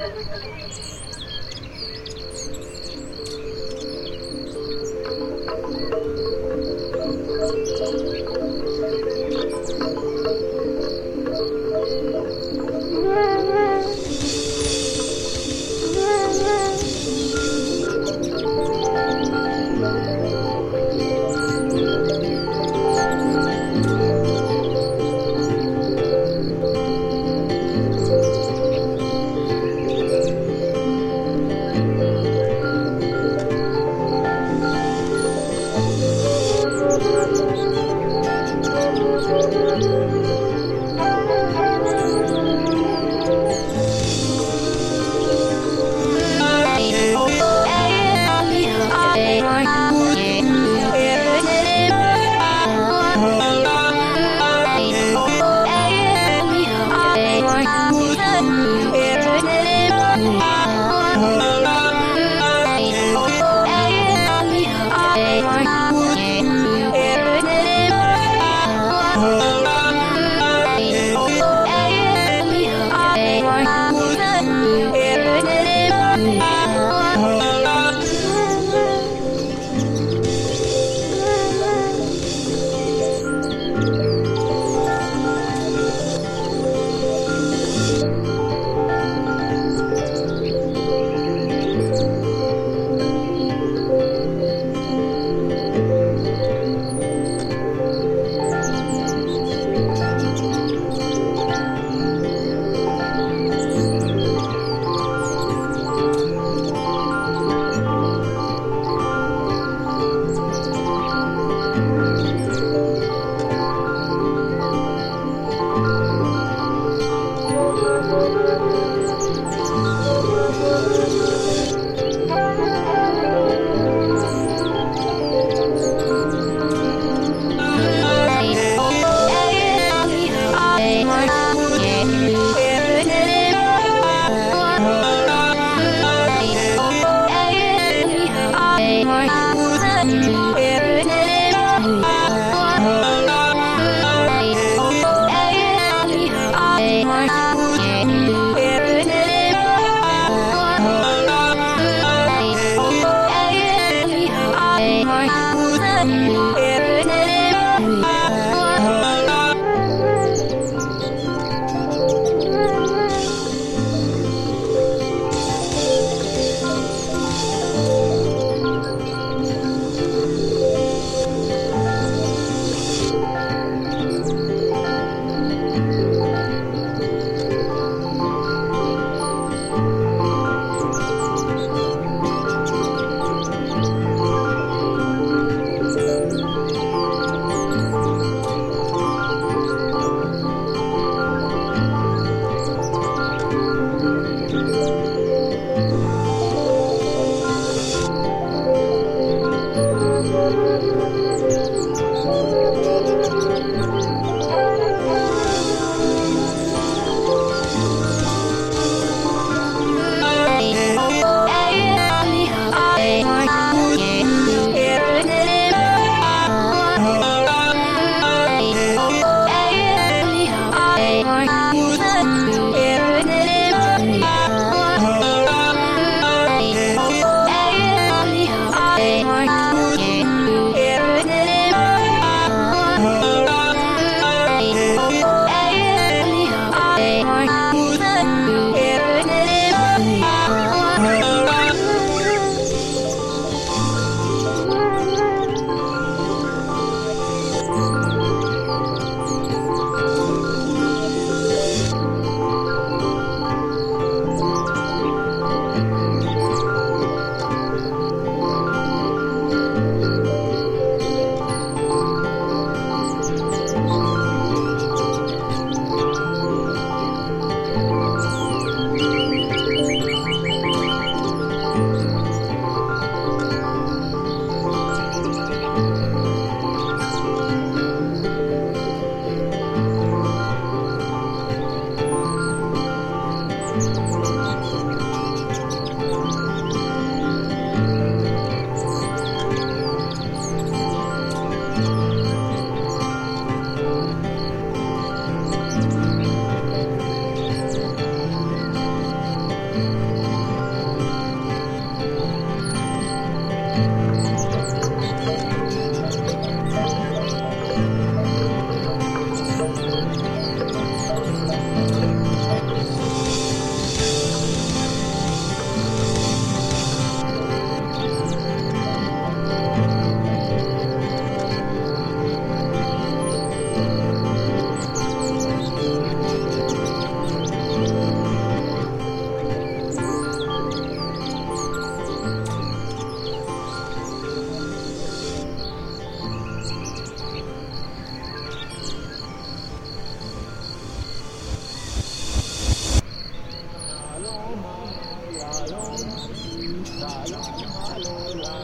Gracias. Shalom, shalom, shalom,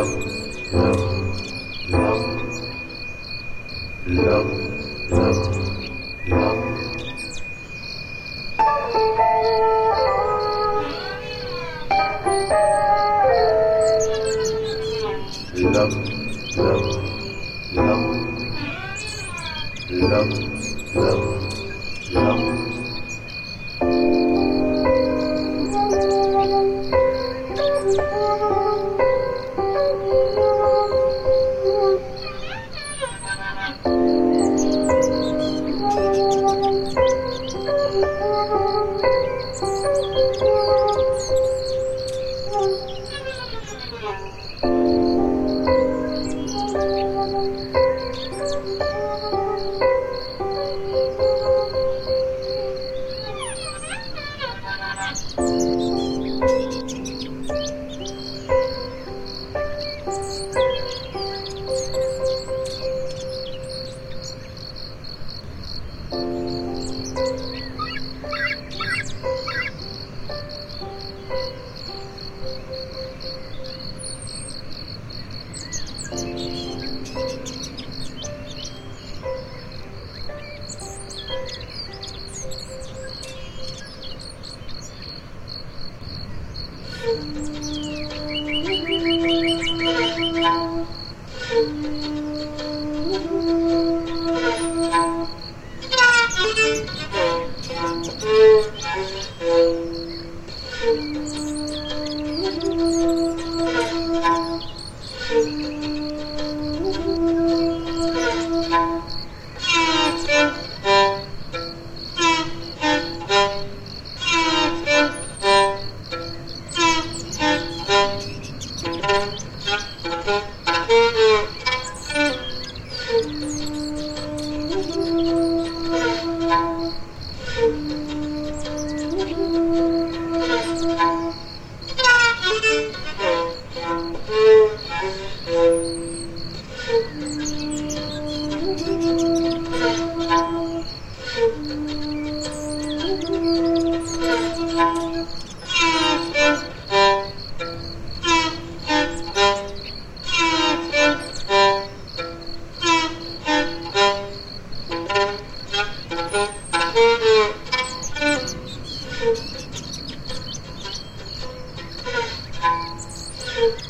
Chicago. You.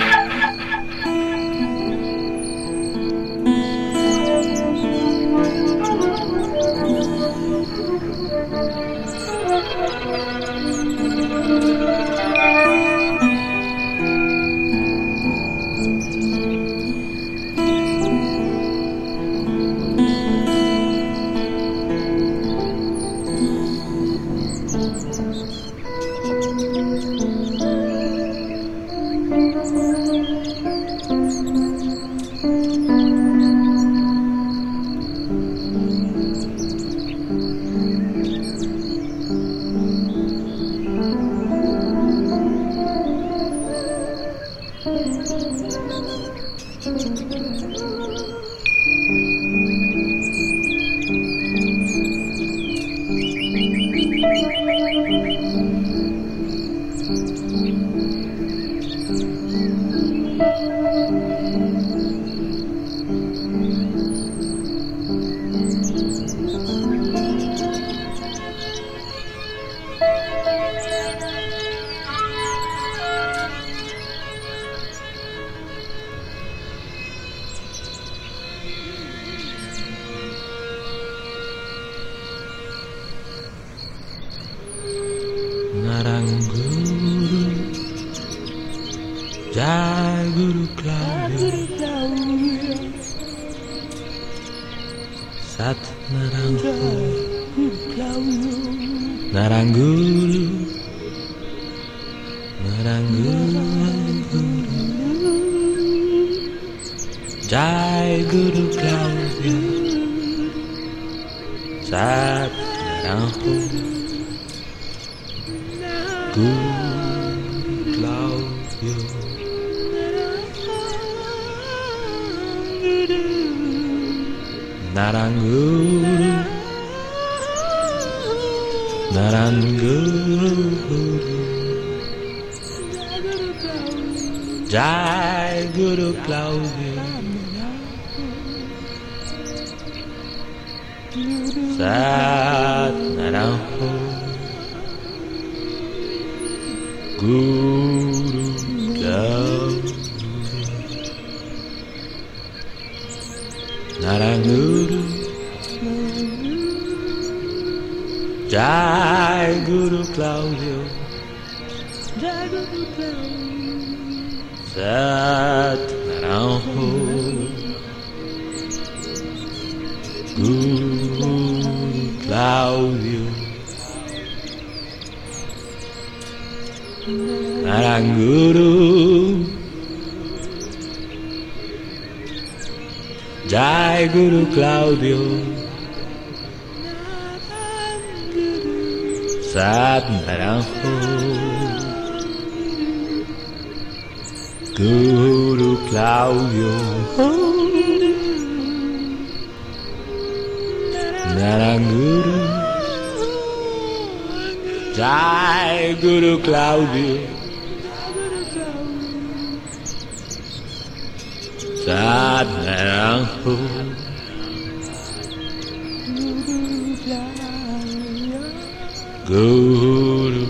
ngarang guru jaguru klauya sat ngarang guru ngarang guru ngarang guru Jai Guru Klauya Sat ngarang Guru Tú, Claudio. Narangu Narangu Jai Guru Claudio. Sat Narangu Guru Claudio Naranguru. Jai Guru Claudio. Jai Guru Claudio. Sat Naranjo Guru Claudio guru. Jai Guru Claudio. Sat Naranjo Guru Claudio. Naranguru Jai Guru Claudio. Sat Naranjo Guru Claudio Guru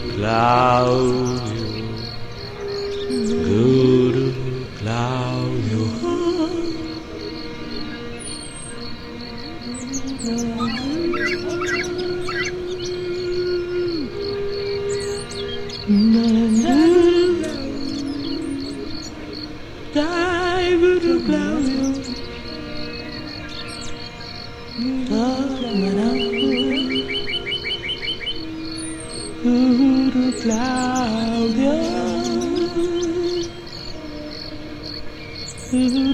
Guru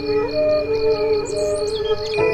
Música